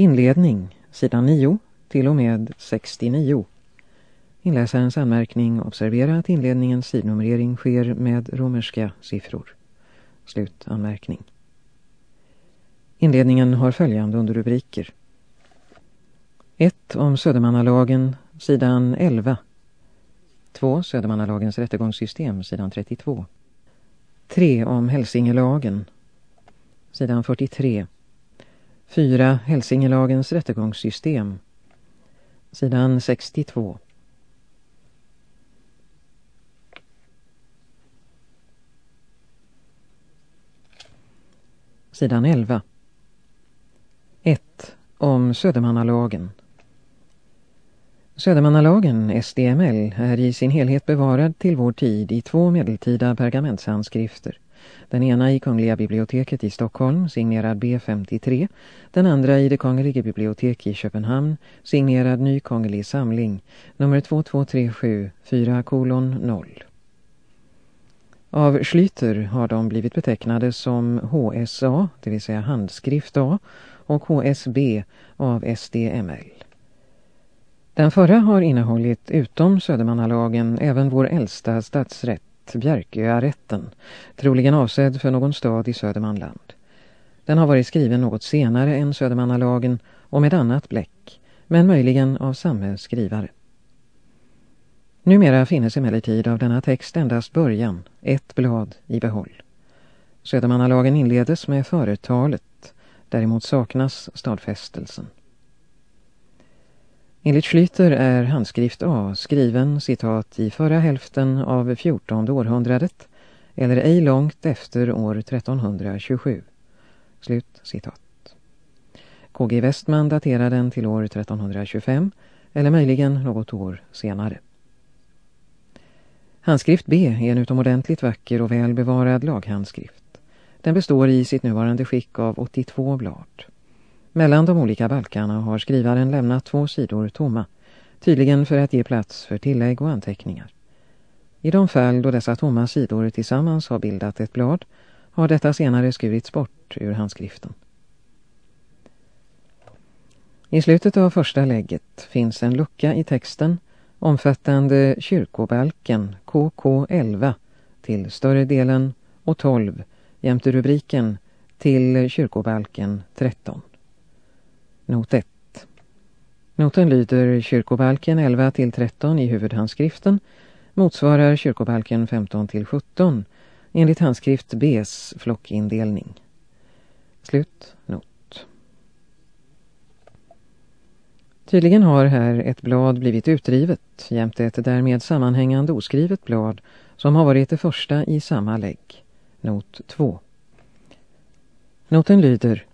Inledning, sidan 9 till och med 69. Inläsarens anmärkning observera att inledningens sidnumrering sker med romerska siffror. Slutanmärkning. Inledningen har följande underrubriker. 1. Om Södermannalagen, sidan 11. 2. Södermannalagens rättegångssystem, sidan 32. 3. Om Hälsingelagen, sidan 43. 4. Hälsingelagens rättegångssystem, sidan 62. Sidan 11. 1. Om Södermannalagen. Södermannalagen, SDML, är i sin helhet bevarad till vår tid i två medeltida pergamentshandskrifter. Den ena i Kungliga biblioteket i Stockholm, signerad B53. Den andra i det Kungliga bibliotek i Köpenhamn, signerad Ny Kunglig samling, nummer 2237 4 kolon 0. Av Schlyter har de blivit betecknade som HSA, det vill säga handskrift A, och HSB av SDML. Den förra har innehållit utom Södermannalagen även vår äldsta stadsrätt, Bjärköarätten, troligen avsedd för någon stad i Södermanland. Den har varit skriven något senare än Södermannalagen och med annat bläck, men möjligen av samma skrivare. Numera finnes emellertid av denna text endast början, ett blad i behåll. Södermannalagen inledes med företalet, däremot saknas stadfästelsen. Enligt Schlyter är handskrift A skriven citat i förra hälften av 14 århundradet eller ej långt efter år 1327. Slut citat. KG Westman daterar den till år 1325 eller möjligen något år senare. Handskrift B är en utomordentligt vacker och väl bevarad laghandskrift. Den består i sitt nuvarande skick av 82 blad. Mellan de olika balkarna har skrivaren lämnat två sidor tomma, tydligen för att ge plats för tillägg och anteckningar. I de fall då dessa tomma sidor tillsammans har bildat ett blad har detta senare skurits bort ur handskriften. I slutet av första lägget finns en lucka i texten omfattande kyrkobalken KK11 till större delen och 12 jämte rubriken till kyrkobalken 13. Not 1. Noten lyder kyrkobalken 11-13 i huvudhandskriften motsvarar kyrkobalken 15-17 enligt handskrift Bs flockindelning. Slut not. Tydligen har här ett blad blivit utrivet jämte ett därmed sammanhängande oskrivet blad som har varit det första i samma lägg. Not 2. Noten lyder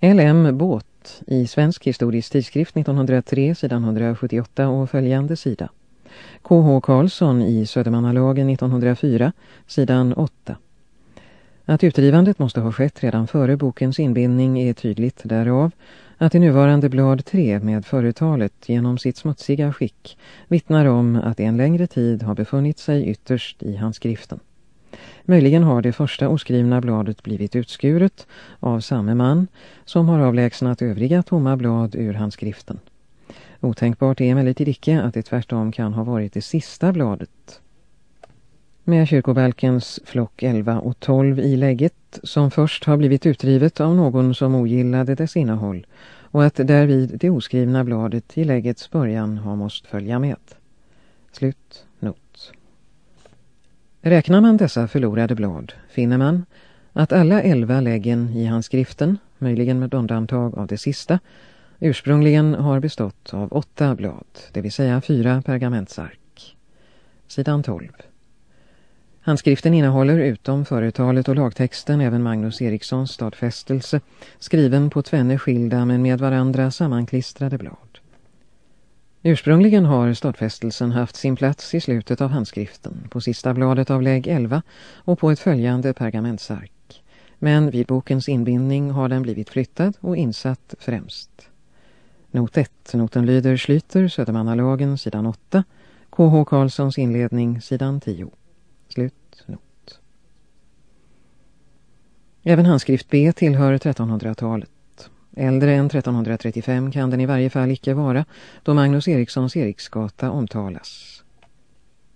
LM Båt i Svensk historisk tidskrift 1903 sidan 178 och följande sida. K.H. Karlsson i Södermannalagen 1904 sidan 8. Att utdrivandet måste ha skett redan före bokens inbindning är tydligt därav att det nuvarande blad 3 med företalet genom sitt smutsiga skick vittnar om att det en längre tid har befunnit sig ytterst i handskriften. Möjligen har det första oskrivna bladet blivit utskuret av samme man som har avlägsnat övriga tomma blad ur handskriften. Otänkbart är emellertid icke att det tvärtom kan ha varit det sista bladet. Med kyrkobalkens flock 11 och 12 i lägget som först har blivit utrivet av någon som ogillade dess innehåll och att därvid det oskrivna bladet i läggets början har måst följa med. Slut. Räknar man dessa förlorade blad finner man att alla elva läggen i handskriften, möjligen med undantag av det sista, ursprungligen har bestått av åtta blad, det vill säga fyra pergamentsark. Sidan 12. Handskriften innehåller utom företalet och lagtexten även Magnus Erikssons stadfästelse, skriven på tvenne skilda men med varandra sammanklistrade blad. Ursprungligen har stadfästelsen haft sin plats i slutet av handskriften, på sista bladet av lägg 11 och på ett följande pergamentsark. Men vid bokens inbindning har den blivit flyttad och insatt främst. Not 1. Noten lyder Slyter, Södermannalagen, sidan 8. K.H. Karlssons inledning, sidan 10. Slut not. Även handskrift B tillhör 1300-talet. Äldre än 1335 kan den i varje fall icke vara, då Magnus Erikssons Eriksgata omtalas.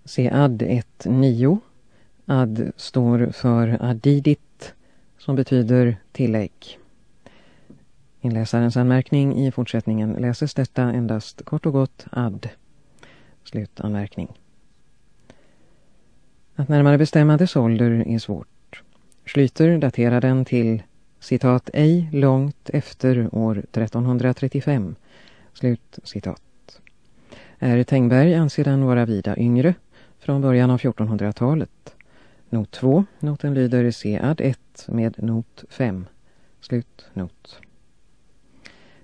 Se ad 1.9. Ad står för adidit, som betyder tillägg. Inläsarens anmärkning i fortsättningen läses detta endast kort och gott ad. Slutanmärkning. Att närmare bestämma dess ålder är svårt. Schlyter daterar den till citat ej långt efter år 1335. Slut citat. R. Tengberg anser den vara vida yngre, från början av 1400-talet. Not 2, noten lyder C-ad 1 med not 5. Slut not.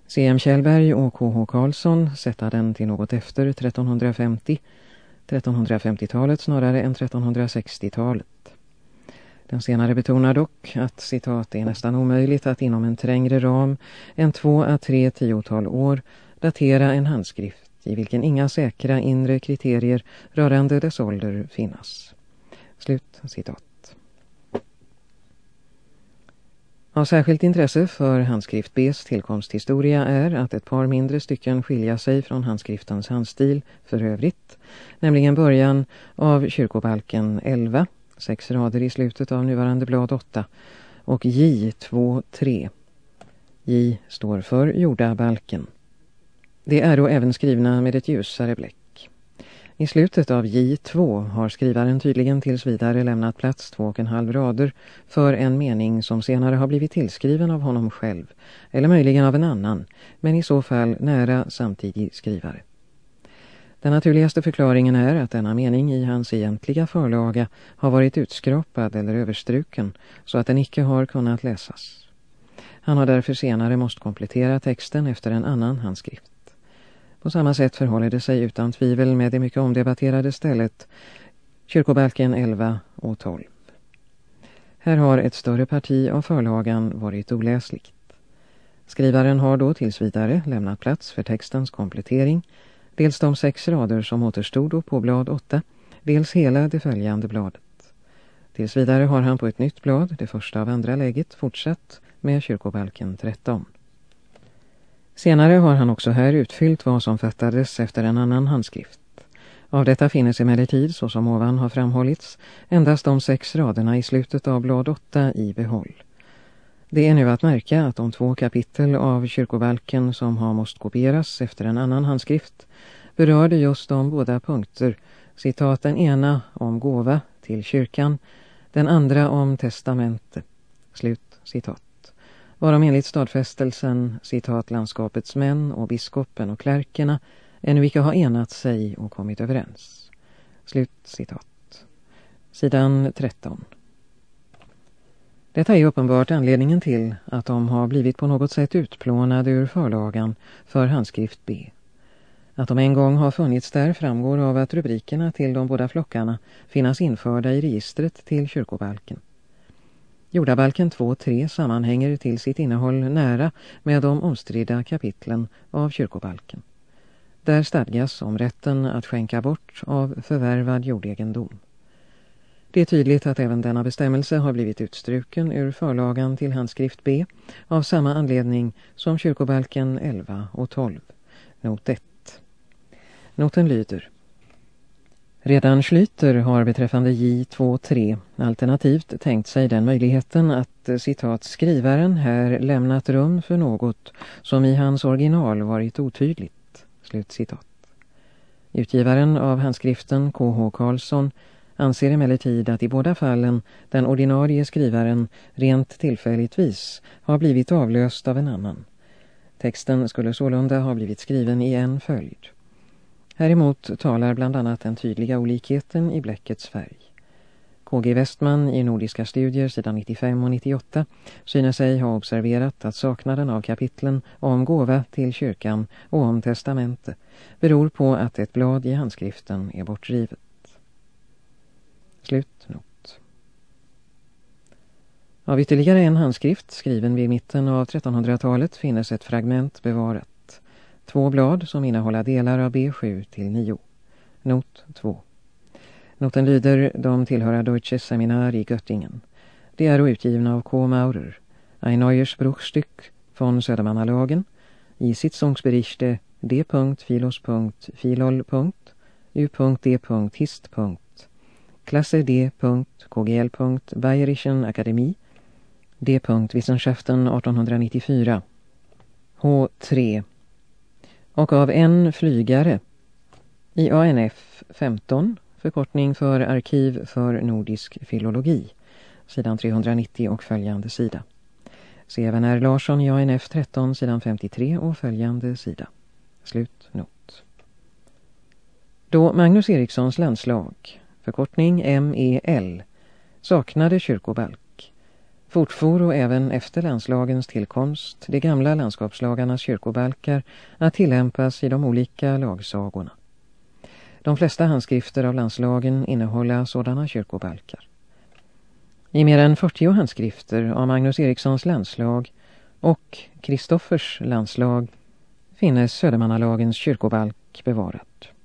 C.M. Kjellberg och K.H. Karlsson sätta den till något efter 1350, 1350-talet snarare än 1360-talet. Den senare betonar dock att citat är nästan omöjligt att inom en trängre ram än två à tre tiotal år datera en handskrift i vilken inga säkra inre kriterier rörande dess ålder finnas. Slut citat. Av särskilt intresse för handskrift B's tillkomsthistoria är att ett par mindre stycken skilja sig från handskriftens handstil för övrigt, nämligen början av kyrkobalken 11, sex rader i slutet av nuvarande blad 8, och J2.3 J står för jordabalken. Det är då även skrivna med ett ljusare bläck. I slutet av J2 har skrivaren tydligen tills vidare lämnat plats två och en halv rader för en mening som senare har blivit tillskriven av honom själv, eller möjligen av en annan, men i så fall nära samtidig skrivare. Den naturligaste förklaringen är att denna mening i hans egentliga förlaga har varit utskrapad eller överstruken så att den icke har kunnat läsas. Han har därför senare måste komplettera texten efter en annan handskrift. På samma sätt förhåller det sig utan tvivel med det mycket omdebatterade stället kyrkobalken 11 och 12. Här har ett större parti av förlagan varit oläsligt. Skrivaren har då tills vidare lämnat plats för textens komplettering, dels de sex rader som återstod på blad 8, dels hela det följande bladet. Tills vidare har han på ett nytt blad, det första av andra läget, fortsatt med kyrkobalken 13. Senare har han också här utfyllt vad som fattades efter en annan handskrift. Av detta finnes emellertid, så som ovan har framhållits, endast de sex raderna i slutet av blad 8 i behåll. Det är nu att märka att de två kapitel av kyrkobalken som har måst kopieras efter en annan handskrift berörde just de båda punkter, citat den ena om gåva till kyrkan, den andra om testamente. Slut citat varom enligt stadfästelsen, citat landskapets män och biskopen och klärkerna ännu icke har enat sig och kommit överens. Slut citat. Sidan 13. Detta är uppenbart anledningen till att de har blivit på något sätt utplånade ur förlagan för handskrift B. Att de en gång har funnits där framgår av att rubrikerna till de båda flockarna finnas införda i registret till kyrkobalken. Jordabalken 2.3 sammanhänger till sitt innehåll nära med de omstridda kapitlen av kyrkobalken. Där stadgas om rätten att skänka bort av förvärvad jordegendom. Det är tydligt att även denna bestämmelse har blivit utstruken ur förlagan till handskrift B av samma anledning som kyrkobalken 11 och 12. Not 1. Noten lyder Redan Schlyter har beträffande J2.3 alternativt tänkt sig den möjligheten att citat skrivaren här lämnat rum för något som i hans original varit otydligt. Slut citat. Utgivaren av handskriften K.H. Karlsson anser emellertid att i båda fallen den ordinarie skrivaren rent tillfälligtvis har blivit avlöst av en annan. Texten skulle sålunda ha blivit skriven i en följd. Häremot talar bland annat den tydliga olikheten i bläckets färg. KG Westman i Nordiska studier sidan 95 och 98 synes sig ha observerat att saknaden av kapitlen om gåva till kyrkan och om testamente beror på att ett blad i handskriften är bortrivet. Slutnot. Av ytterligare en handskrift skriven vid mitten av 1300-talet finnes ett fragment bevarat. Två blad som innehåller delar av B7 till 9. Not 2. Noten lyder, de tillhöra Deutsches Seminar i Göttingen. De är utgivna av K. Maurer. Ein neues Bruchstück von Södermannalagen i Sitzungsberichte d.filos.filol.u.d.hist. Klasse D.kgl. Bayerischen Akademie D. Wissenschaften 1894 H3 och av en flygare i ANF 15 förkortning för Arkiv för nordisk filologi sidan 390 och följande sida. Se även R. Larsson i ANF 13 sidan 53 och följande sida. Slut not. Då Magnus Erikssons landslag, förkortning MEL, saknade kyrkobalk, fortfor och även efter landslagens tillkomst de gamla landskapslagarnas kyrkobalkar att tillämpas i de olika lagsagorna. De flesta handskrifter av landslagen innehåller sådana kyrkobalkar. I mer än 40 handskrifter av Magnus Erikssons landslag och Kristoffers landslag finnes Södermannalagens kyrkobalk bevarat.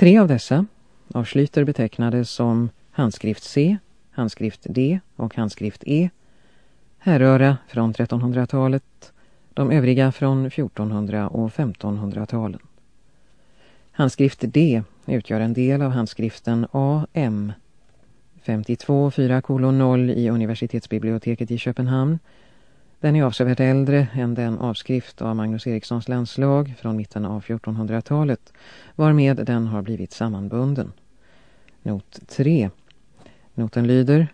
Tre av dessa, av Schlyter betecknade som handskrift C, handskrift D och handskrift E, härröra från 1300-talet, de övriga från 1400- och 1500-talen. Handskrift D utgör en del av handskriften AM 52 4,0 i universitetsbiblioteket i Köpenhamn. Den är avsevärt äldre än den avskrift av Magnus Erikssons landslag från mitten av 1400-talet varmed den har blivit sammanbunden. Not 3. Noten lyder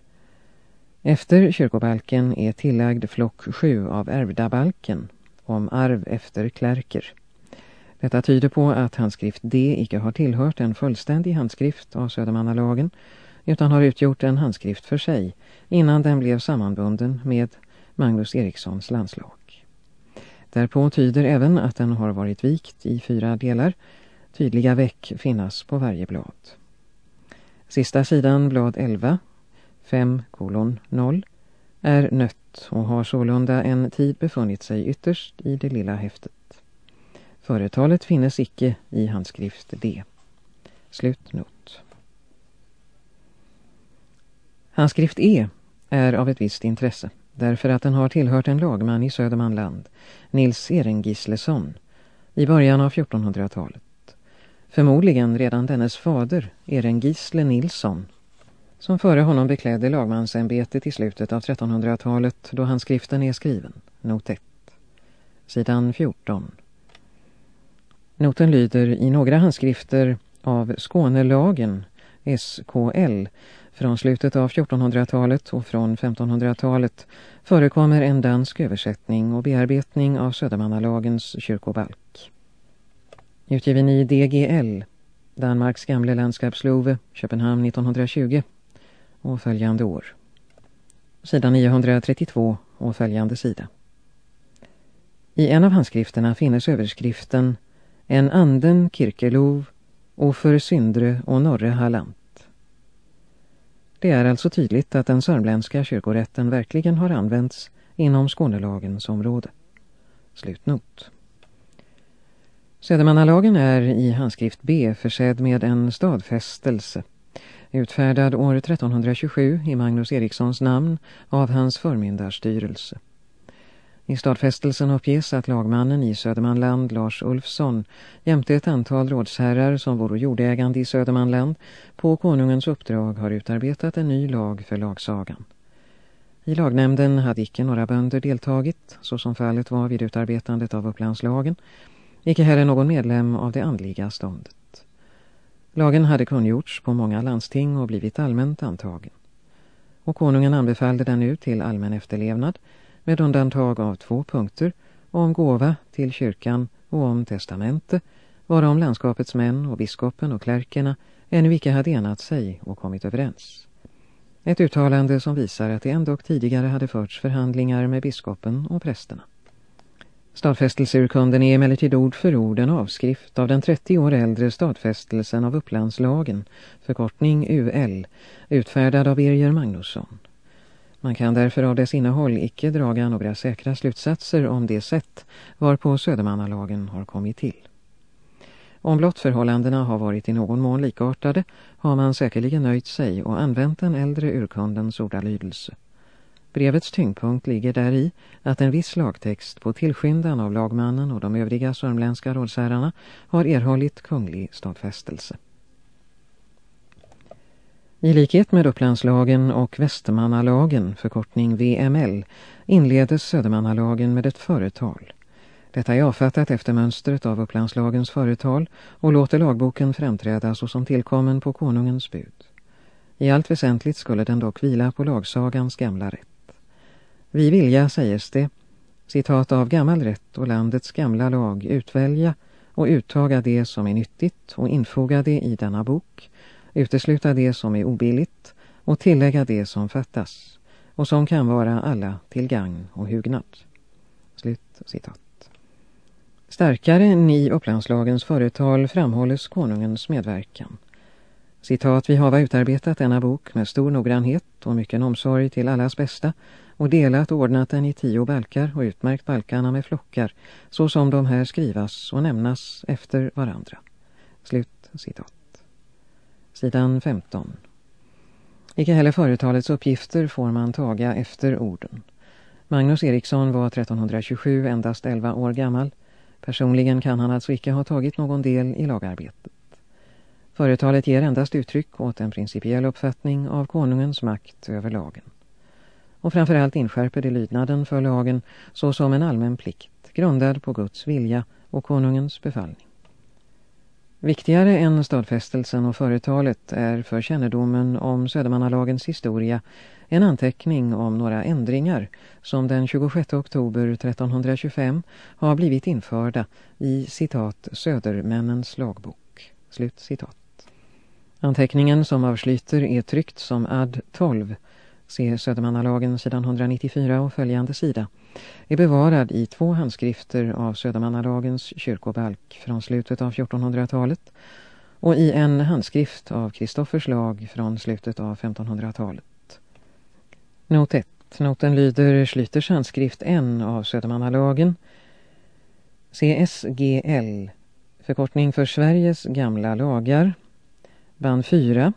Efter kyrkobalken är tillagd flock 7 av ärvdabalken om arv efter klärker. Detta tyder på att handskrift D icke har tillhört en fullständig handskrift av Södermannalagen utan har utgjort en handskrift för sig innan den blev sammanbunden med Magnus Erikssons landslag. Därpå tyder även att den har varit vikt i fyra delar, tydliga veck finnas på varje blad. Sista sidan, blad 11, 5 kolon 0, är nött och har sålunda en tid befunnit sig ytterst i det lilla häftet. Företalet finnes icke i handskrift D. Slutnot. Handskrift E är av ett visst intresse därför att den har tillhört en lagman i Södermanland, Nils Erengislesson, i början av 1400-talet. Förmodligen redan dennes fader, Erengisle Nilsson, som före honom beklädde lagmansämbetet i slutet av 1300-talet då handskriften är skriven, not 1. Sidan 14. Noten lyder i några handskrifter av Skånelagen, SKL, från slutet av 1400-talet och från 1500-talet förekommer en dansk översättning och bearbetning av Södermannalagens kyrkobalk. Utgiven i DGL, Danmarks gamle landskapslove, Köpenhamn 1920 och följande år. Sidan 932 och följande sida. I en av handskrifterna finnes överskriften En anden kirkelov och för syndre och norre Halland. Det är alltså tydligt att den sörmländska kyrkorätten verkligen har använts inom Skånelagens område. Slutnot. Södermannalagen är i handskrift B försedd med en stadfästelse utfärdad år 1327 i Magnus Erikssons namn av hans förmyndarstyrelse. I stadfästelsen uppges att lagmannen i Södermanland, Lars Ulfsson, jämte ett antal rådsherrar som vore jordägande i Södermanland, på konungens uppdrag har utarbetat en ny lag för lagsagan. I lagnämnden hade icke några bönder deltagit, så som fallet var vid utarbetandet av upplandslagen, icke heller någon medlem av det andliga ståndet. Lagen hade kungjorts på många landsting och blivit allmänt antagen. Och konungen anbefallde den nu till allmän efterlevnad- med undantag av två punkter om gåva till kyrkan och om testamente, varom landskapets män och biskopen och klärkerna ännu icke hade enat sig och kommit överens. Ett uttalande som visar att det ändå tidigare hade förts förhandlingar med biskopen och prästerna. Stadfästelseurkunden är emellertid ord för ord en avskrift av den 30 år äldre stadfästelsen av Upplandslagen, förkortning UL, utfärdad av Birger Magnusson. Man kan därför av dess innehåll icke draga några säkra slutsatser om det sätt varpå Södermannalagen har kommit till. Om blott förhållandena har varit i någon mån likartade har man säkerligen nöjt sig och använt den äldre urkundens ordalydelse. Brevets tyngdpunkt ligger där i att en viss lagtext på tillskyndan av lagmannen och de övriga sörmländska rådsherrarna har erhållit kunglig stadfästelse. I likhet med Upplandslagen och Västermannalagen, förkortning VML, inledes Södermannalagen med ett företal. Detta är avfattat efter mönstret av Upplandslagens företal och låter lagboken framträda såsom tillkommen på konungens bud. I allt väsentligt skulle den dock vila på lagsagans gamla rätt. Vi vilja, sägs det, citat av gammal rätt och landets gamla lag utvälja och uttaga det som är nyttigt och infoga det i denna bok, utesluta det som är obilligt och tillägga det som fattas och som kan vara alla till gagn och hugnad. Slut citat. Starkare än i Upplandslagens företal framhålles konungens medverkan. Citat, vi har utarbetat denna bok med stor noggrannhet och mycket omsorg till allas bästa och delat och ordnat den i tio balkar och utmärkt balkarna med flockar så som de här skrivas och nämnas efter varandra. Slut citat. Sidan 15. Icke heller företalets uppgifter får man taga efter orden. Magnus Eriksson var 1327 endast 11 år gammal. Personligen kan han alltså icke ha tagit någon del i lagarbetet. Företalet ger endast uttryck åt en principiell uppfattning av konungens makt över lagen. Och framförallt inskärper det lydnaden för lagen såsom en allmän plikt, grundad på Guds vilja och konungens befallning. Viktigare än stadfästelsen och företalet är för kännedomen om Södermannalagens historia en anteckning om några ändringar som den 26 oktober 1325 har blivit införda i citat Södermännens lagbok. Slut citat. Anteckningen som avsluter är tryckt som ad 12, se Södermannalagen sidan 194 och följande sida, är bevarad i två handskrifter av Södermannalagens kyrkobalk från slutet av 1400-talet och i en handskrift av Kristoffers lag från slutet av 1500-talet. Not 1. Noten lyder Schlyters handskrift N av Södermannalagen CSGL, förkortning för Sveriges gamla lagar band 4,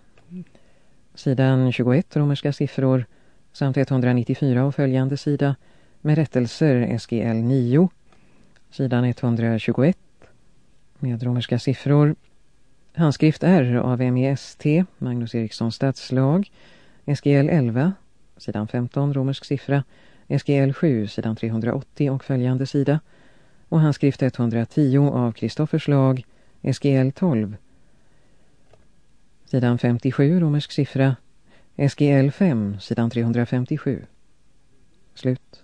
sidan 21 romerska siffror samt 194 och följande sida med rättelser SGL 9, sidan 121 med romerska siffror, handskrift R av MEST, Magnus Erikssons stadslag, SGL 11, sidan 15 romersk siffra, SGL 7, sidan 380 och följande sida. Och handskrift 110 av Kristoffers lag, SGL 12, sidan 57 romersk siffra, SGL 5, sidan 357. Slut.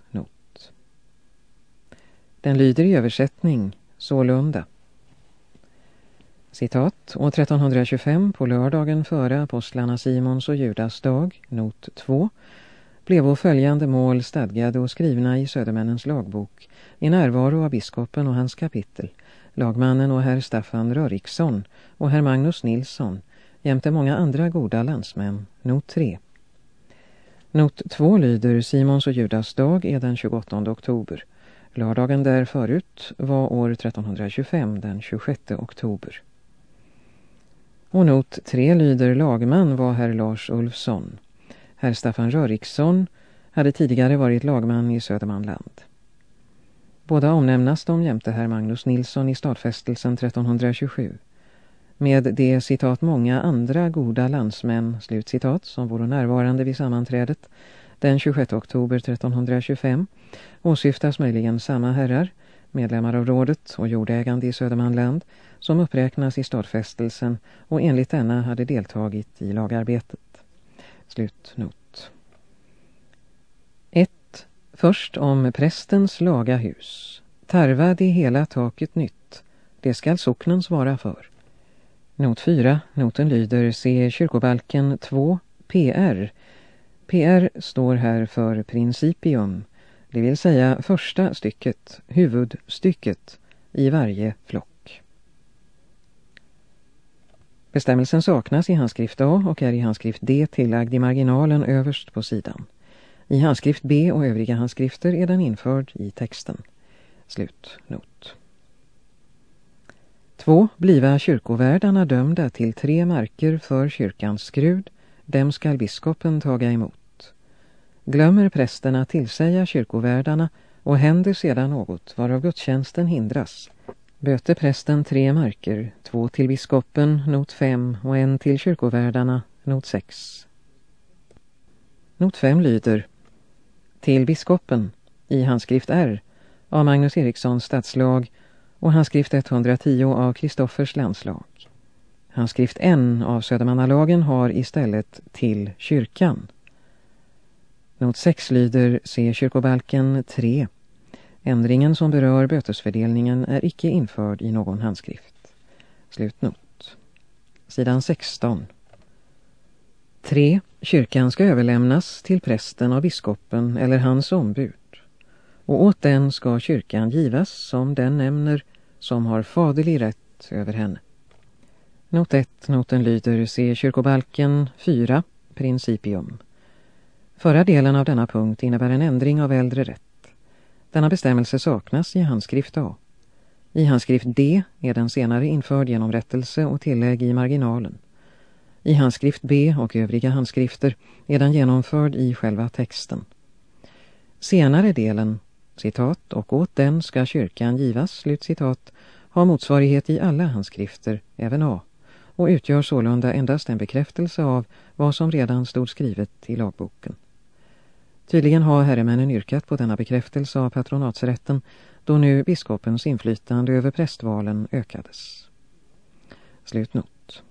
Den lyder i översättning sålunda. Citat, år 1325 på lördagen före apostlarna Simons och Judas dag, not 2, blev följande mål stadgade och skrivna i Södermännens lagbok i närvaro av biskopen och hans kapitel, lagmannen och herr Staffan Röriksson och herr Magnus Nilsson, jämte många andra goda landsmän, not 3. Not 2 lyder Simons och Judas dag är den 28 oktober. Lördagen där förut var år 1325 den 26 oktober. Och not 3 lyder lagman var herr Lars Ulfsson. Herr Staffan Röriksson hade tidigare varit lagman i Södermanland. Båda omnämnas de jämte herr Magnus Nilsson i stadfästelsen 1327 med det citat många andra goda landsmän slutcitat som vore närvarande vid sammanträdet den 26 oktober 1325 åsyftas möjligen samma herrar, medlemmar av rådet och jordägande i Södermanland som uppräknas i stadfästelsen och enligt denna hade deltagit i lagarbetet. Slutnot. 1. Först om prästens laga hus. Tarva det hela taket nytt. Det skall socknen svara för. Not 4. Noten lyder Se kyrkobalken 2 PR. PR står här för principium, det vill säga första stycket, huvudstycket, i varje flock. Bestämmelsen saknas i handskrift A och är i handskrift D tillagd i marginalen överst på sidan. I handskrift B och övriga handskrifter är den införd i texten. Slutnot. 2. Bliva kyrkovärdarna dömda till tre marker för kyrkans skrud, dem skall biskopen taga emot. glömmer prästerna tillsäga kyrkovärdarna och händer sedan något varav gudstjänsten hindras. Böter prästen tre marker, två till biskopen, not 5 och en till kyrkovärdarna, not 6. Not 5 lyder Till biskopen, i handskrift R, av Magnus Erikssons stadslag och handskrift 110 av Kristoffers landslag. Handskrift N av Södermannalagen har istället till kyrkan. Not 6 lyder se kyrkobalken 3. Ändringen som berör bötesfördelningen är icke införd i någon handskrift. Slutnot. Sidan 16. 3. Kyrkan ska överlämnas till prästen av biskopen eller hans ombud. Och åt den ska kyrkan givas som den nämner som har faderlig rätt över henne. Not 1. Noten lyder se kyrkobalken 4. Principium. Förra delen av denna punkt innebär en ändring av äldre rätt. Denna bestämmelse saknas i handskrift A. I handskrift D är den senare införd genom rättelse och tillägg i marginalen. I handskrift B och övriga handskrifter är den genomförd i själva texten. Senare delen, citat, och åt den ska kyrkan givas, slutcitat, har motsvarighet i alla handskrifter, även A, och utgör sålunda endast en bekräftelse av vad som redan stod skrivet i lagboken. Tydligen har herremännen yrkat på denna bekräftelse av patronatsrätten då nu biskopens inflytande över prästvalen ökades. Slutnot.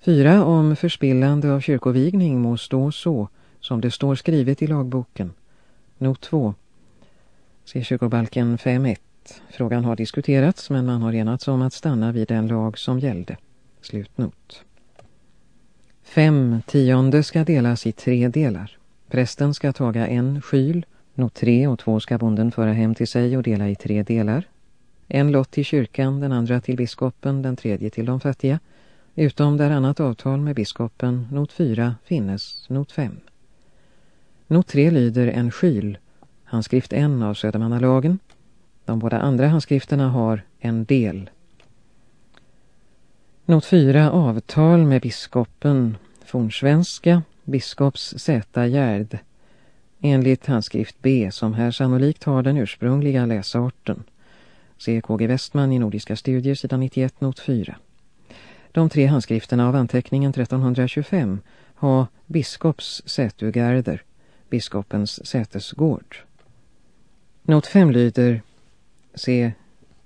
4. Om förspillande av kyrkovigning må stå så som det står skrivet i lagboken. Not 2. Se kyrkobalken 5.1. Frågan har diskuterats men man har enats om att stanna vid den lag som gällde. Slutnot. Fem Tionde ska delas i tre delar. Prästen ska taga en skyl, not tre och två ska bonden föra hem till sig och dela i tre delar. En lott till kyrkan, den andra till biskopen, den tredje till de fattiga. Utom där annat avtal med biskopen, not fyra, finnes not fem. Not tre lyder en skyl, handskrift en av Södermannalagen. De båda andra handskrifterna har en del. Not fyra avtal med biskopen, fornsvenska, biskops Z Gärd enligt handskrift B som här sannolikt har den ursprungliga läsarten. Se KG Westman i Nordiska studier sidan 91 not 4. De tre handskrifterna av anteckningen 1325 har biskops sätugärder, biskopens sätesgård. Not 5 lyder Se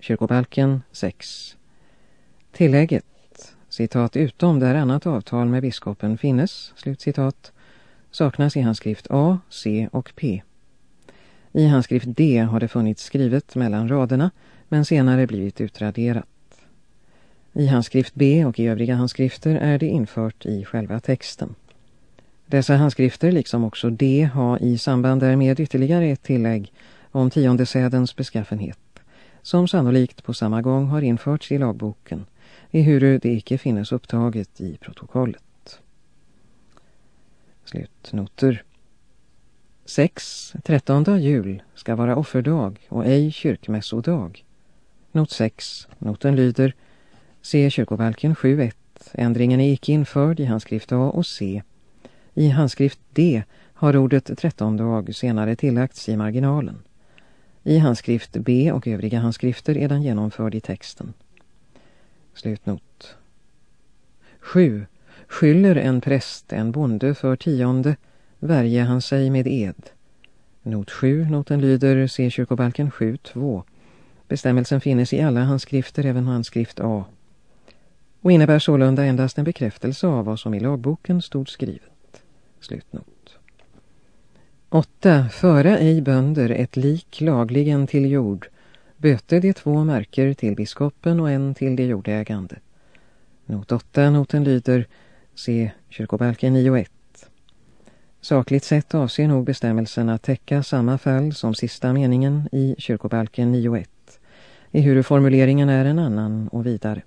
kyrkobalken 6. Tillägget citat, utom där annat avtal med biskopen finnes, slutcitat, saknas i handskrift A, C och P. I handskrift D har det funnits skrivet mellan raderna, men senare blivit utraderat. I handskrift B och i övriga handskrifter är det infört i själva texten. Dessa handskrifter, liksom också D, har i samband därmed ytterligare ett tillägg om tiondesädens beskaffenhet, som sannolikt på samma gång har införts i lagboken- ehuru det icke finnes upptaget i protokollet. Slutnoter. 6. 13 jul ska vara offerdag och ej kyrkmässodag. Not 6. Noten lyder Se Kyrkobalken 7.1. Ändringen är icke införd i handskrift A och C. I handskrift D har ordet 13 dag senare tillagts i marginalen. I handskrift B och övriga handskrifter är den genomförd i texten. Slutnot. 7. Skyller en präst en bonde för tionde värjer han sig med ed. Not 7, noten lyder C kyrkobalken 7.2. Bestämmelsen finnes i alla handskrifter, även handskrift A. Och innebär sålunda endast en bekräftelse av vad som i lagboken stod skrivet. Slutnot. 8. Föra ej bönder ett lik lagligen till jord- böte de två marker till biskopen och en till de jordägande. Not 8, noten lyder se kyrkobalken 9.1. Sakligt sett avser nog bestämmelsen att täcka samma fall som sista meningen i kyrkobalken 9.1, ehuru formuleringen är en annan och vidare.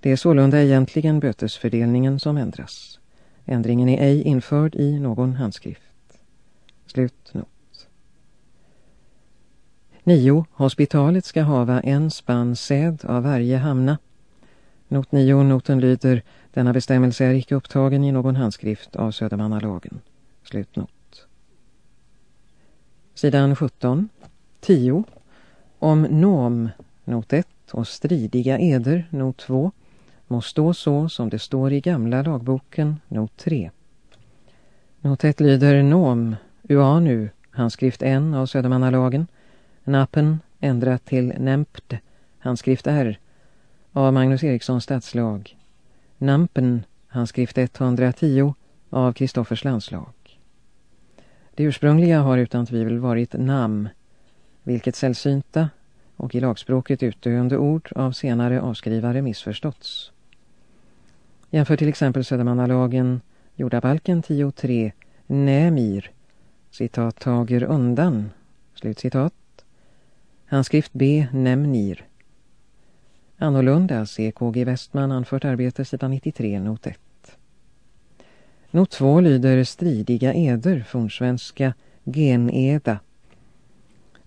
Det är sålunda egentligen bötesfördelningen som ändras. Ändringen är ej införd i någon handskrift. Slutnot. 9. Hospitalet ska hava en spann säd av varje hamna. Not 9, noten lyder, denna bestämmelse är icke upptagen i någon handskrift av Södermannalagen. Slutnot. Sidan 17. 10. Om nom, not 1 och stridiga eder, not 2, må stå så som det står i gamla lagboken, not 3. Not 1 lyder nom, uanu, handskrift N av Södermannalagen, nappen ändrat till Nempd, handskrift R, av Magnus Erikssons stadslag, nampen, handskrift 110 av Kristoffers landslag. Det ursprungliga har utan tvivel varit nam, vilket sällsynta och i lagspråket utdöende ord av senare avskrivare missförståtts. Jämför till exempel Södermannalagen, jordabalken 10.3, nämir, citat tager undan, slutcitat, handskrift B, nämnir. Annorlunda CKG KG Westman anfört arbete sidan 93, not 1. Not 2 lyder stridiga eder, fornsvenska geneda.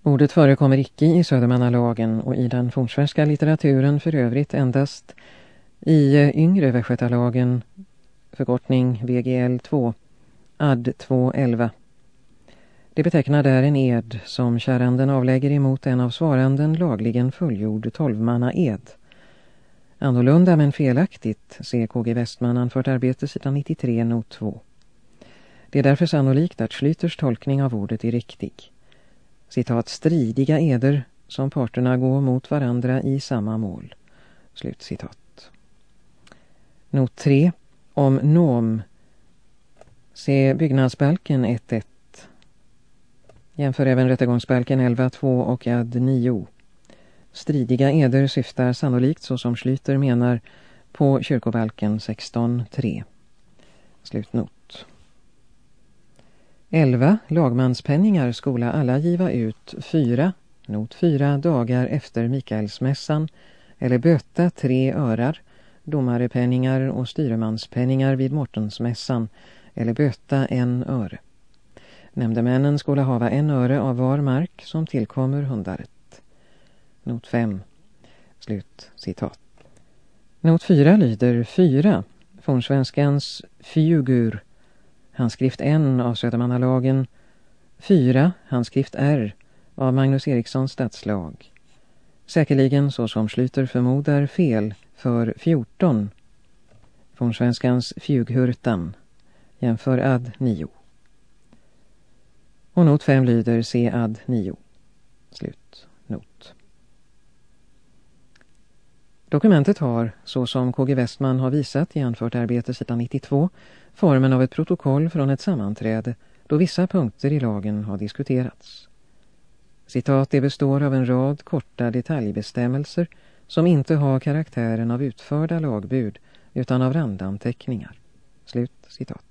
Ordet förekommer icke i Södermannalagen och i den fornsvenska litteraturen för övrigt endast i eh, yngre västgötalagen, förkortning VGL 2, AD 211. Det betecknar där en ed som käranden avlägger emot en av svaranden lagligen fullgjord tolvmanna ed. Annorlunda men felaktigt ser KG Westman anfört arbete sidan 93 not 2. Det är därför sannolikt att Schlyters tolkning av ordet är riktig. Citat stridiga eder som parterna går mot varandra i samma mål. Slut citat. Not 3. Om nom. Se byggnadsbalken 1.1. Jämför även rättegångsbalken 11.2 och ad 9. Stridiga eder syftar sannolikt så som Schlyter menar på kyrkobalken 16.3. Slutnot. 11. Lagmanspenningar skola alla giva ut 4, not 4 dagar efter Mikaelsmässan eller böta tre örar, domarepenningar och styremanspenningar vid Mortensmässan eller böta en öre. Nämndemännen skulle hava en öre av var mark som tillkommer hundaret. Not 5. Slut citat. Not 4 lyder 4. Fornsvenskans fjugur. Handskrift N av Södermannalagen. 4. Handskrift R av Magnus Erikssons stadslag. Säkerligen så som Schlyter förmodar fel för 14. Fornsvenskans fjughurtan. Jämför ad 9. Och not 5 lyder C ad 9. Slut not. Dokumentet har, så som KG Westman har visat i anfört arbete sidan 92, formen av ett protokoll från ett sammanträde då vissa punkter i lagen har diskuterats. Citat, det består av en rad korta detaljbestämmelser som inte har karaktären av utförda lagbud utan av randanteckningar. Slut citat.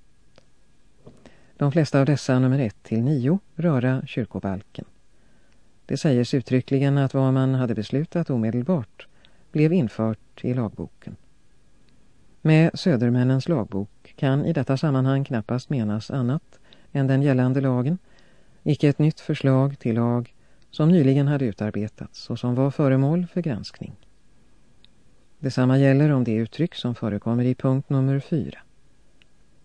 De flesta av dessa nummer 1 till 9 röra kyrkobalken. Det sägs uttryckligen att vad man hade beslutat omedelbart blev infört i lagboken. Med Södermännens lagbok kan i detta sammanhang knappast menas annat än den gällande lagen, icke ett nytt förslag till lag som nyligen hade utarbetats och som var föremål för granskning. Detsamma gäller om det uttryck som förekommer i punkt nummer 4.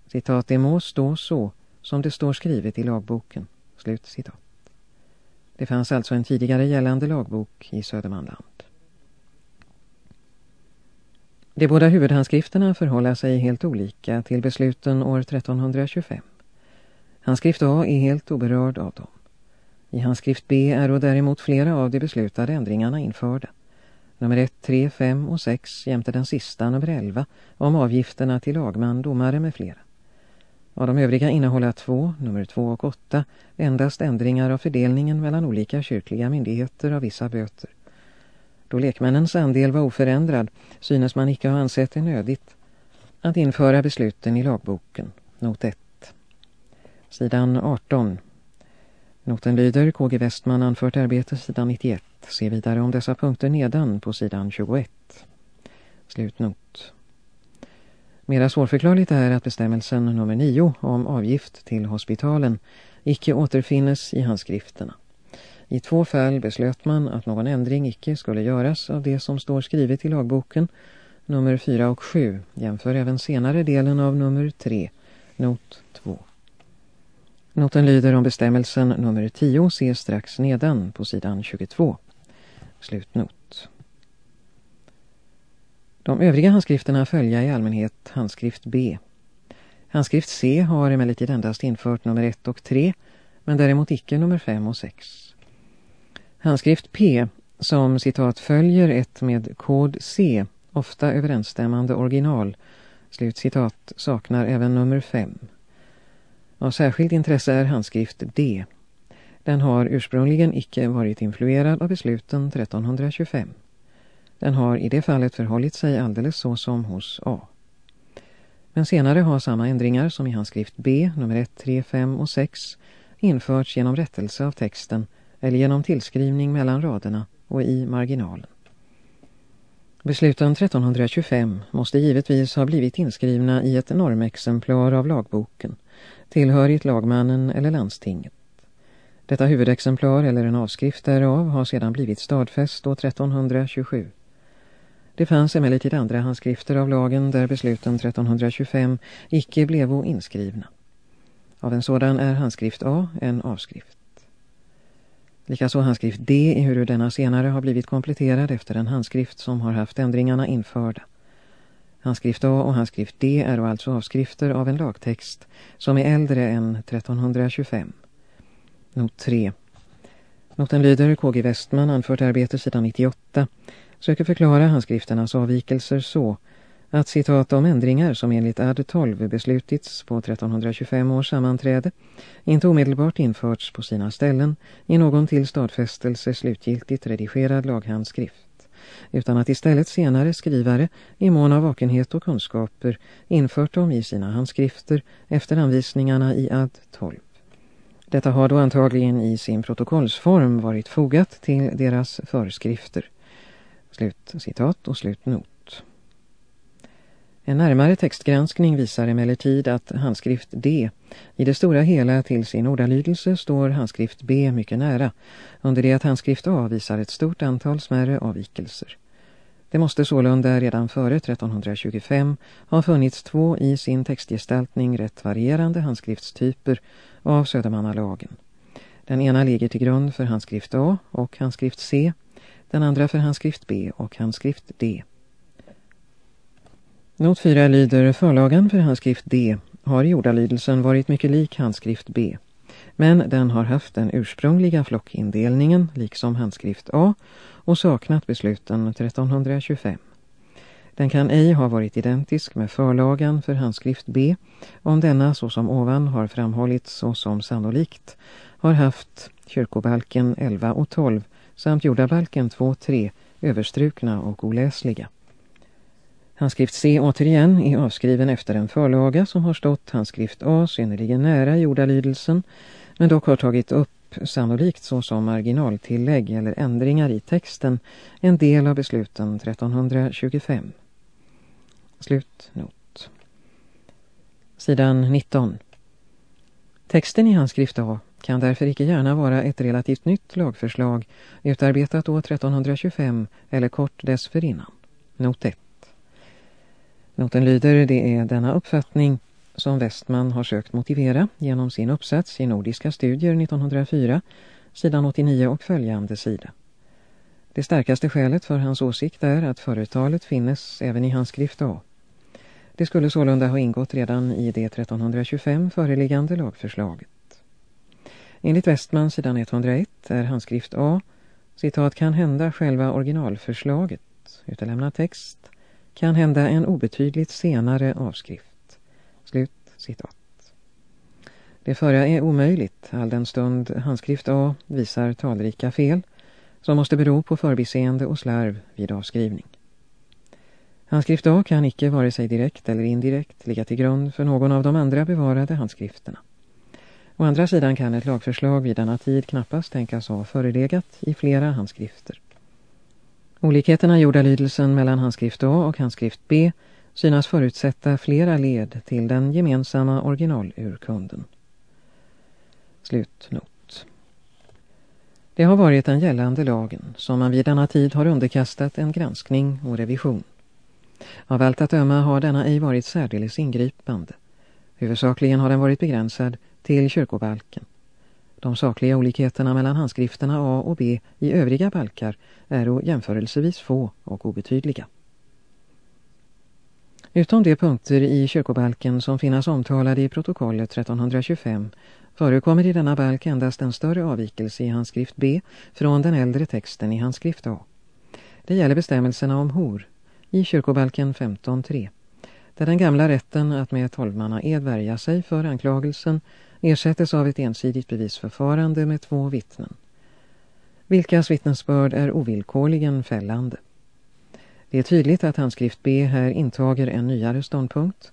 Citat, det må stå så som det står skrivet i lagboken. Slut citat. Det fanns alltså en tidigare gällande lagbok i Södermanland. De båda huvudhandskrifterna förhåller sig helt olika till besluten år 1325. Handskrift A är helt oberörd av dem. I handskrift B är och däremot flera av de beslutade ändringarna införda. Nummer 1, 3, 5 och 6 jämte den sista nummer 11 om avgifterna till lagman, domare med flera. Av de övriga innehåller 2, nummer 2 och 8 endast ändringar av fördelningen mellan olika kyrkliga myndigheter av vissa böter. Då lekmännens andel var oförändrad synes man icke ha ansett det nödigt att införa besluten i lagboken, not 1. Sidan 18. Noten lyder KG Westman anfört arbete sidan 91. Se vidare om dessa punkter nedan på sidan 21. Slutnot. Mera svårförklarligt är att bestämmelsen nummer 9 om avgift till hospitalen icke återfinnes i handskrifterna. I två fall beslöt man att någon ändring icke skulle göras av det som står skrivet i lagboken, nummer 4 och 7, jämför även senare delen av nummer 3, not 2. Noten lyder om bestämmelsen nummer 10 ses strax nedan på sidan 22. Slutnot. De övriga handskrifterna följer i allmänhet handskrift B. Handskrift C har emellertid endast infört nummer 1 och 3, men däremot icke nummer 5 och 6. Handskrift P, som citat följer ett med kod C, ofta överensstämmande original, slutcitat, saknar även nummer 5. Av särskilt intresse är handskrift D. Den har ursprungligen icke varit influerad av besluten 1325. Den har i det fallet förhållit sig alldeles så som hos A. Men senare har samma ändringar som i handskrift B, nummer 1, 3, 5 och 6 införts genom rättelse av texten eller genom tillskrivning mellan raderna och i marginalen. Besluten 1325 måste givetvis ha blivit inskrivna i ett normexemplar av lagboken, tillhörigt lagmannen eller landstinget. Detta huvudexemplar eller en avskrift därav har sedan blivit stadfäst år 1327. Det fanns emellertid andra handskrifter av lagen där besluten 1325 icke blev inskrivna. Av en sådan är handskrift A en avskrift. Likaså handskrift D ehuru denna senare har blivit kompletterad efter en handskrift som har haft ändringarna införda. Handskrift A och handskrift D är alltså avskrifter av en lagtext som är äldre än 1325. Not 3. Noten lyder KG Westman anfört arbete sidan 98 söker förklara handskrifternas avvikelser så att citat de ändringar som enligt ad 12 beslutits på 1325 års sammanträde inte omedelbart införts på sina ställen i någon till stadfästelse slutgiltigt redigerad laghandskrift utan att istället senare skrivare i mån av vakenhet och kunskaper infört dem i sina handskrifter efter anvisningarna i ad 12. Detta har då antagligen i sin protokollsform varit fogat till deras föreskrifter. Slut citat och slutnot. En närmare textgranskning visar emellertid att handskrift D i det stora hela till sin ordalydelse står handskrift B mycket nära, under det att handskrift A visar ett stort antal smärre avvikelser. Det måste sålunda redan före 1325 ha funnits två i sin textgestaltning rätt varierande handskriftstyper av Södermannalagen. Den ena ligger till grund för handskrift A och handskrift C, den andra för handskrift B och handskrift D. Not 4 lyder förlagan för handskrift D har i ordalydelsen varit mycket lik handskrift B. Men den har haft den ursprungliga flockindelningen liksom handskrift A och saknat besluten 1325. Den kan ej ha varit identisk med förlagan för handskrift B om denna såsom ovan har framhållits såsom sannolikt har haft kyrkobalken 11 och 12 samt jordabalken 2-3 överstrukna och oläsliga. Handskrift C återigen är avskriven efter en förlaga som har stått handskrift A synnerligen nära jordalydelsen men dock har tagit upp sannolikt såsom marginaltillägg eller ändringar i texten en del av besluten 1325. Slutnot. Sidan 19. Texten i handskrift A kan därför icke gärna vara ett relativt nytt lagförslag utarbetat år 1325 eller kort dessförinnan. Not 1. Noten lyder, det är denna uppfattning som Westman har sökt motivera genom sin uppsats i Nordiska studier 1904, sidan 89 och följande sida. Det starkaste skälet för hans åsikt är att företalet finnes även i hans skrift A. Det skulle sålunda ha ingått redan i det 1325 föreliggande lagförslaget. Enligt Westman sidan 101 är handskrift A, citat kan hända själva originalförslaget, utelämna text, kan hända en obetydligt senare avskrift. Slut citat. Det förra är omöjligt all den stund handskrift A visar talrika fel som måste bero på förbiseende och slarv vid avskrivning. Handskrift A kan icke vare sig direkt eller indirekt ligga till grund för någon av de andra bevarade handskrifterna. Å andra sidan kan ett lagförslag vid denna tid knappast tänkas ha förelegat i flera handskrifter. Olikheterna i ordalydelsen mellan handskrift A och handskrift B synas förutsätta flera led till den gemensamma originalurkunden. Slutnot. Det har varit den gällande lagen som man vid denna tid har underkastat en granskning och revision. Av allt att döma har denna ej varit särdeles ingripande. Huvudsakligen har den varit begränsad till kyrkobalken. De sakliga olikheterna mellan handskrifterna A och B i övriga balkar är jämförelsevis få och obetydliga. Utom de punkter i kyrkobalken som finnas omtalade i protokollet 1325 förekommer i denna balk endast en större avvikelse i handskrift B från den äldre texten i handskrift A. Det gäller bestämmelserna om hor i kyrkobalken 15.3 där den gamla rätten att med tolvmanna ed värja sig för anklagelsen ersättes av ett ensidigt bevisförfarande med två vittnen. Vilkas vittnesbörd är ovillkorligen fällande. Det är tydligt att handskrift B här intager en nyare ståndpunkt.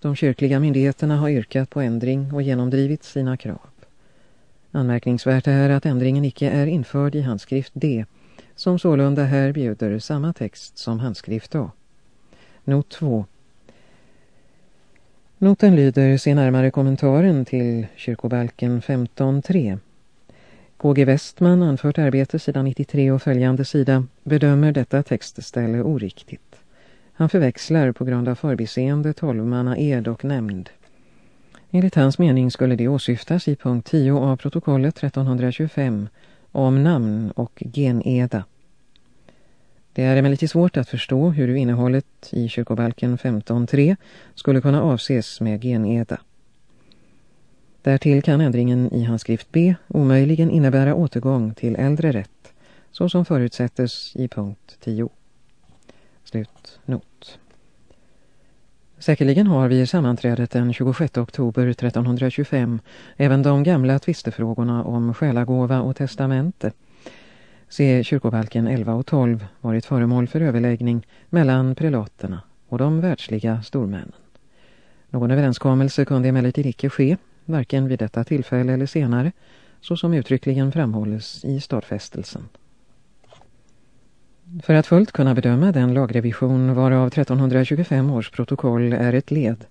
De kyrkliga myndigheterna har yrkat på ändring och genomdrivit sina krav. Anmärkningsvärt är att ändringen icke är införd i handskrift D, som sålunda här bjuder samma text som handskrift A. Not 2. Noten lyder se närmare kommentaren till kyrkobalken 15.3. KG Westman anfört arbete sidan 93 och följande sida bedömer detta textställe oriktigt. Han förväxlar på grund av förbiseende tolvmanna ed och nämnd. Enligt hans mening skulle det åsyftas i punkt 10 av protokollet 1325 om namn och geneda. Det är emellertid svårt att förstå hur innehållet i kyrkobalken 15.3 skulle kunna avses med geneda. Därtill kan ändringen i handskrift B omöjligen innebära återgång till äldre rätt, så som förutsättes i punkt 10. Slutnot. Säkerligen har vi sammanträdet den 26 oktober 1325 även de gamla tvistefrågorna om själagåva och testamente se kyrkobalken 11 och 12 varit föremål för överläggning mellan prelaterna och de världsliga stormännen. Någon överenskommelse kunde emellertid icke ske, varken vid detta tillfälle eller senare, så som uttryckligen framhålles i stadfästelsen. För att fullt kunna bedöma den lagrevision varav 1325 års protokoll är ett led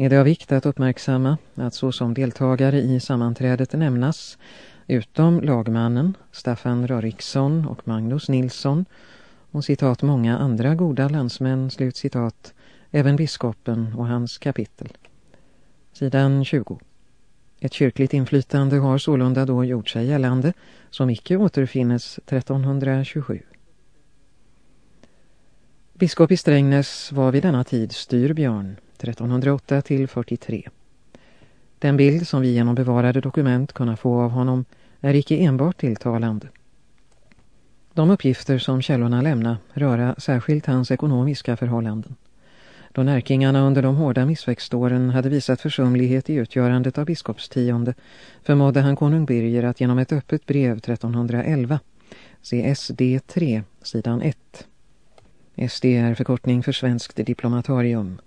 är det av vikt att uppmärksamma att så som deltagare i sammanträdet nämnas utom lagmannen Staffan Röriksson och Magnus Nilsson och citat många andra goda landsmän, slut citat, även biskopen och hans kapitel. Sidan 20. Ett kyrkligt inflytande har sålunda då gjort sig gällande som icke återfinnes 1327. Biskop i Strängnäs var vid denna tid styrbjörn 1308 till 43. Den bild som vi genom bevarade dokument kunna få av honom är icke enbart tilltalande. De uppgifter som källorna lämnar röra särskilt hans ekonomiska förhållanden. Då närkingarna under de hårda missväxtåren hade visat försumlighet i utgörandet av biskopstionde förmådde han konung Birger att genom ett öppet brev 1311 se SD 3, sidan 1. SD är förkortning för svenskt diplomatarium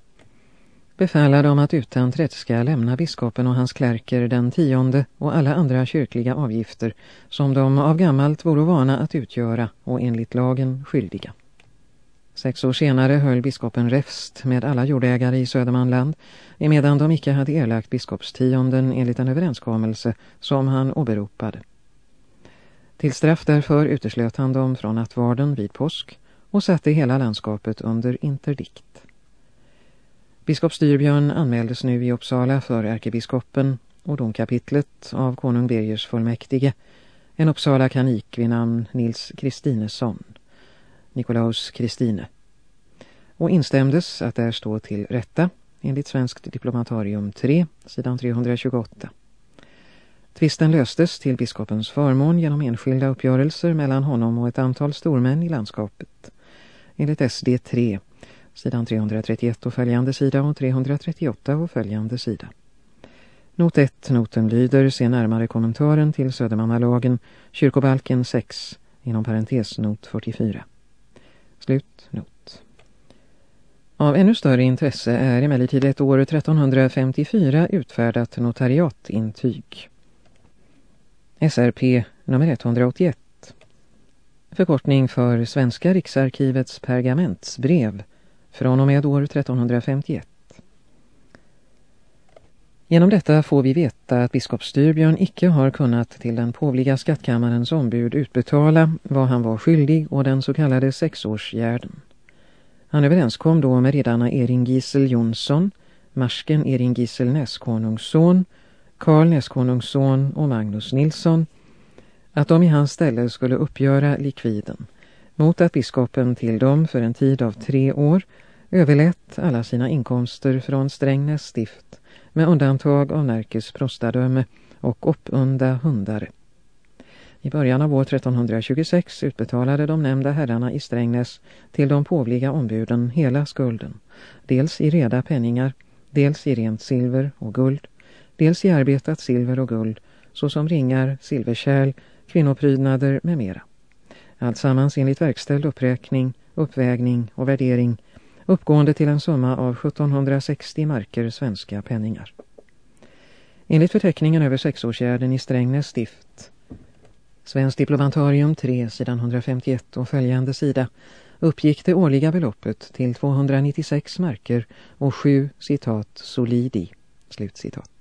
befäla dem att utan trättska lämna biskopen och hans klärker den tionde och alla andra kyrkliga avgifter som de av gammalt vore vana att utgöra och enligt lagen skyldiga. Sex år senare höll biskopen räfst med alla jordägare i Södermanland emedan de icke hade erlagt biskopstionden enligt en överenskommelse som han åberopade. Till straff därför uteslöt han dem från nattvarden vid påsk och satte hela landskapet under interdikt. Biskop Styrbjörn anmäldes nu i Uppsala för ärkebiskopen och domkapitlet av konung Birgers fullmäktige, en Uppsala kanik vid namn Nils Kristinesson, Nikolaus Kristine, och instämdes att där stå till rätta enligt svenskt diplomatarium 3, sidan 328. Tvisten löstes till biskopens förmån genom enskilda uppgörelser mellan honom och ett antal stormän i landskapet. Enligt SD 3 sidan 331 och följande sida och 338 och följande sida. Not 1, noten lyder, se närmare kommentaren till Södermannalagen, kyrkobalken 6, inom parentes not 44. Slut not. Av ännu större intresse är emellertid ett år 1354 utfärdat notariatintyg. SRP nummer 181. Förkortning för Svenska riksarkivets pergamentsbrev från och med år 1351. Genom detta får vi veta att biskop Styrbjörn icke har kunnat till den påvliga skattkammarens ombud utbetala vad han var skyldig och den så kallade sexårsgärden. Han överenskom då med redarna Erin Gisel Jonsson, marsken Erin Gisel Näskonungsson, Karl Näskonungsson och Magnus Nilsson att de i hans ställe skulle uppgöra likviden mot att biskopen till dem för en tid av tre år överlät alla sina inkomster från Strängnäs stift med undantag av Närkes prostadöme och uppunda hundare. I början av år 1326 utbetalade de nämnda herrarna i Strängnäs till de påvliga ombuden hela skulden, dels i reda penningar, dels i rent silver och guld, dels i arbetat silver och guld, såsom ringar, silverkärl, kvinnoprydnader med mera. Alltsammans enligt verkställd uppräkning, uppvägning och värdering uppgående till en summa av 1760 marker svenska penningar. Enligt förteckningen över sexårsgärden i Strängnäs stift, Svensk diplomantarium 3, sidan 151 och följande sida, uppgick det årliga beloppet till 296 marker och 7 citat solidi, slutcitat.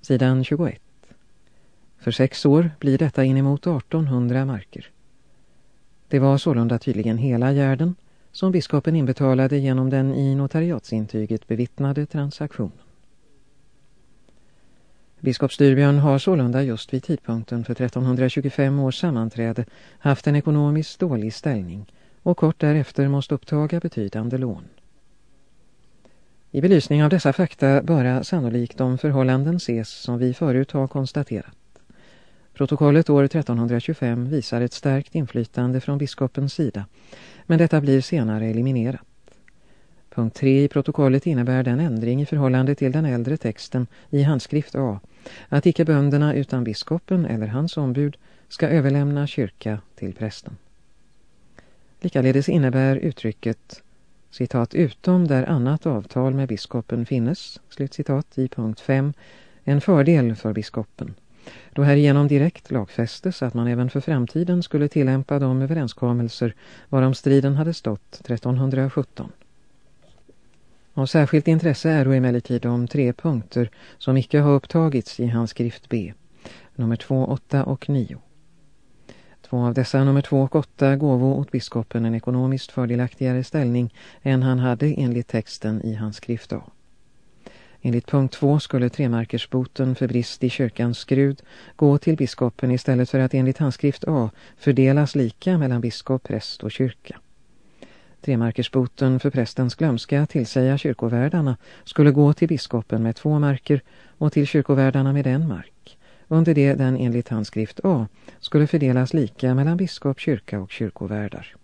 Sidan 21. För sex år blir detta inemot 1800 marker. Det var sålunda tydligen hela gärden som biskopen inbetalade genom den i notariatsintyget bevittnade transaktionen. Biskop Styrbjörn har sålunda just vid tidpunkten för 1325 års sammanträde haft en ekonomiskt dålig ställning och kort därefter måste upptaga betydande lån. I belysning av dessa fakta bara sannolikt de förhållanden ses som vi förut har konstaterat. Protokollet år 1325 visar ett starkt inflytande från biskopens sida, men detta blir senare eliminerat. Punkt 3 i protokollet innebär den ändring i förhållande till den äldre texten i handskrift A att icke bönderna utan biskopen eller hans ombud ska överlämna kyrka till prästen. Likaledes innebär uttrycket citat utom där annat avtal med biskopen finnes, slutcitat i punkt 5, en fördel för biskopen då härigenom direkt lagfästes att man även för framtiden skulle tillämpa de överenskommelser varom striden hade stått 1317. Av särskilt intresse är då emellertid de tre punkter som icke har upptagits i hans skrift B, nummer 2, 8 och 9. Två av dessa, nummer 2 och 8, gåvo åt biskopen en ekonomiskt fördelaktigare ställning än han hade enligt texten i hans skrift A. Enligt punkt 2 skulle tremarkersboten för brist i kyrkans skrud gå till biskopen istället för att enligt handskrift A fördelas lika mellan biskop, präst och kyrka. Tremarkersboten för prästens glömska tillsäga kyrkovärdarna skulle gå till biskopen med två marker och till kyrkovärdarna med en mark. Under det den enligt handskrift A skulle fördelas lika mellan biskop, kyrka och kyrkovärdar.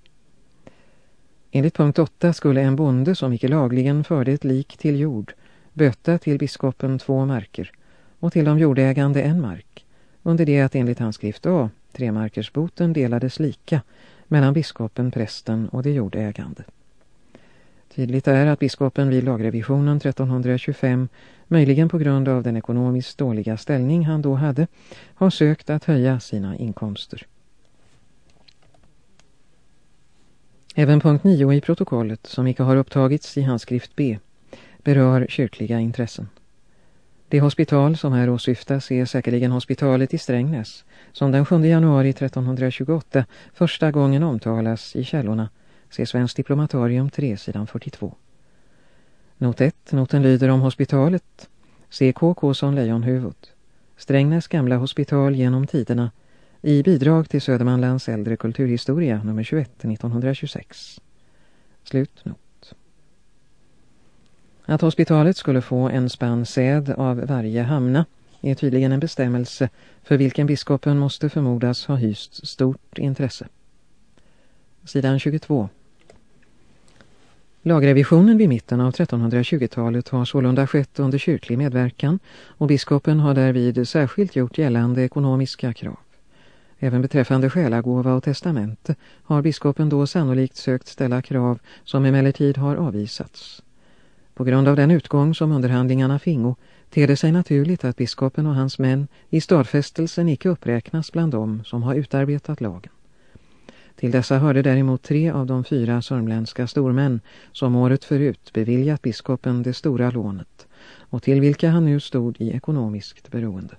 Enligt punkt 8 skulle en bonde som icke lagligen förde ett lik till jord böta till biskopen två marker och till de jordägande en mark, under det att enligt hans skrift A, tremarkersboten delades lika mellan biskopen, prästen och det jordägande. Tydligt är att biskopen vid lagrevisionen 1325, möjligen på grund av den ekonomiskt dåliga ställning han då hade, har sökt att höja sina inkomster. Även punkt 9 i protokollet, som icke har upptagits i hans skrift B, berör kyrkliga intressen. Det hospital som här åsyftas är säkerligen hospitalet i Strängnäs som den 7 januari 1328 första gången omtalas i källorna, se Svensk Diplomatarium 3 sidan 42. Not 1, noten lyder om hospitalet, se K. Kåsson Lejonhuvud, Strängnäs gamla hospital genom tiderna, i bidrag till Södermanlands äldre kulturhistoria nummer 21 1926. Slut not. Att hospitalet skulle få en spann säd av varje hamna är tydligen en bestämmelse för vilken biskopen måste förmodas ha hyst stort intresse. Sidan 22. Lagrevisionen vid mitten av 1320-talet har sålunda skett under kyrklig medverkan och biskopen har därvid särskilt gjort gällande ekonomiska krav. Även beträffande själagåva och testamente har biskopen då sannolikt sökt ställa krav som emellertid har avvisats. På grund av den utgång som underhandlingarna fingo ter det sig naturligt att biskopen och hans män i stadfästelsen icke uppräknas bland dem som har utarbetat lagen. Till dessa hörde däremot tre av de fyra sörmländska stormän som året förut beviljat biskopen det stora lånet och till vilka han nu stod i ekonomiskt beroende.